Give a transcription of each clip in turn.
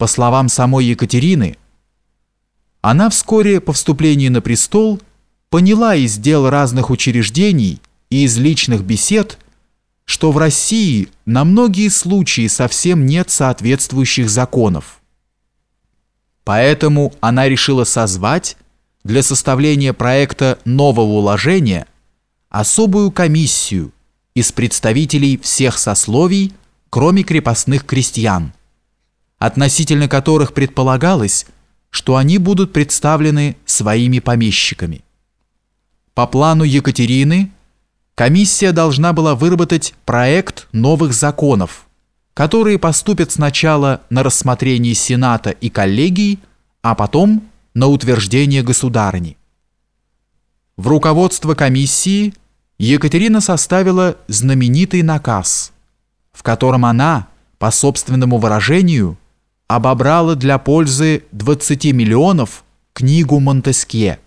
по словам самой Екатерины, она вскоре по вступлении на престол поняла из дел разных учреждений и из личных бесед, что в России на многие случаи совсем нет соответствующих законов. Поэтому она решила созвать для составления проекта нового уложения особую комиссию из представителей всех сословий, кроме крепостных крестьян, относительно которых предполагалось, что они будут представлены своими помещиками. По плану Екатерины комиссия должна была выработать проект новых законов, которые поступят сначала на рассмотрение Сената и коллегий, а потом на утверждение государыни. В руководство комиссии Екатерина составила знаменитый наказ, в котором она, по собственному выражению, обобрала для пользы 20 миллионов книгу Монтескье.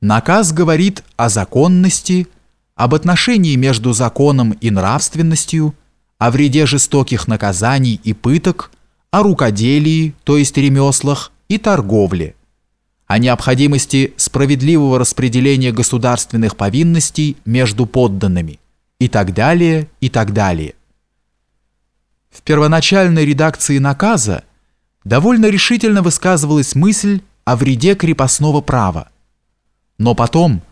Наказ говорит о законности, об отношении между законом и нравственностью, о вреде жестоких наказаний и пыток, о рукоделии, то есть ремеслах, и торговле, о необходимости справедливого распределения государственных повинностей между подданными и так далее, и так далее. В первоначальной редакции наказа довольно решительно высказывалась мысль о вреде крепостного права, но потом,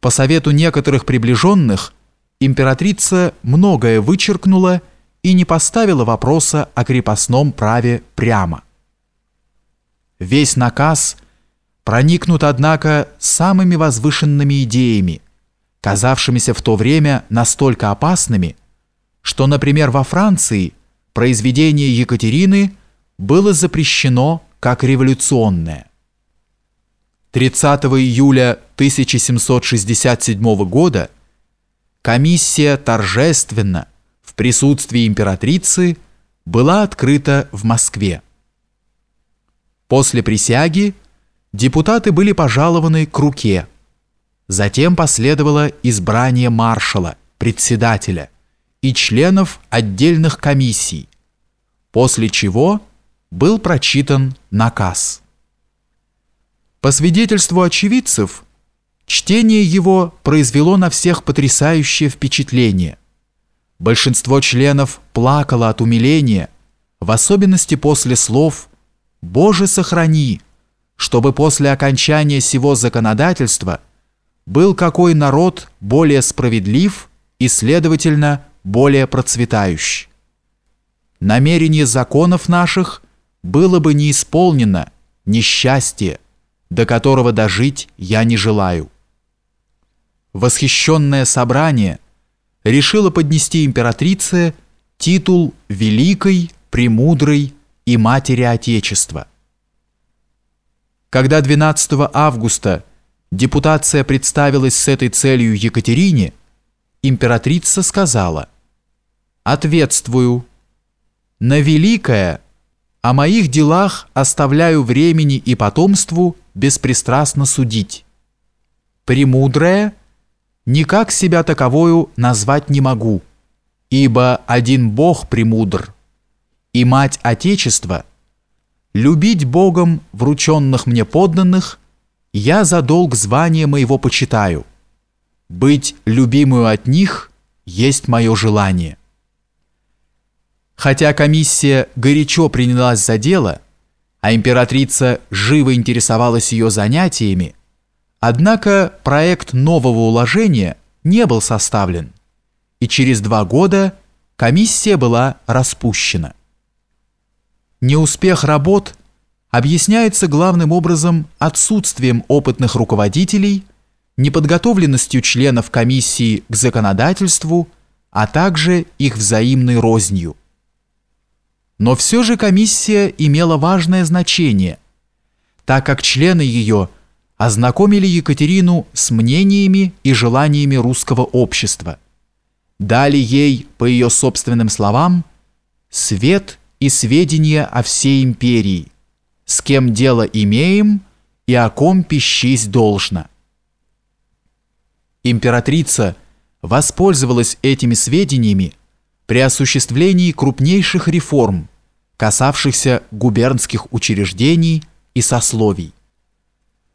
по совету некоторых приближенных, императрица многое вычеркнула и не поставила вопроса о крепостном праве прямо. Весь наказ проникнут, однако, самыми возвышенными идеями, казавшимися в то время настолько опасными, что, например, во Франции произведение Екатерины было запрещено как революционное. 30 июля 1767 года комиссия торжественно в присутствии императрицы была открыта в Москве. После присяги депутаты были пожалованы к руке. Затем последовало избрание маршала, председателя и членов отдельных комиссий, после чего был прочитан наказ. По свидетельству очевидцев, чтение его произвело на всех потрясающее впечатление. Большинство членов плакало от умиления, в особенности после слов «Боже, сохрани!», чтобы после окончания сего законодательства был какой народ более справедлив и, следовательно, более процветающий. Намерение законов наших было бы не исполнено, несчастье, до которого дожить я не желаю. Восхищенное собрание решило поднести императрице титул «Великой, Премудрой и Матери Отечества». Когда 12 августа депутация представилась с этой целью Екатерине, императрица сказала «Ответствую, на великое о моих делах оставляю времени и потомству беспристрастно судить. Премудрое никак себя таковою назвать не могу, ибо один Бог премудр, и Мать Отечества, любить Богом врученных мне подданных, я за долг звания моего почитаю. Быть любимую от них есть мое желание. Хотя комиссия горячо принялась за дело, а императрица живо интересовалась ее занятиями, однако проект нового уложения не был составлен, и через два года комиссия была распущена. Неуспех работ объясняется главным образом отсутствием опытных руководителей, неподготовленностью членов комиссии к законодательству, а также их взаимной рознью. Но все же комиссия имела важное значение, так как члены ее ознакомили Екатерину с мнениями и желаниями русского общества, дали ей, по ее собственным словам, свет и сведения о всей империи, с кем дело имеем и о ком пищись должно. Императрица воспользовалась этими сведениями при осуществлении крупнейших реформ, касавшихся губернских учреждений и сословий.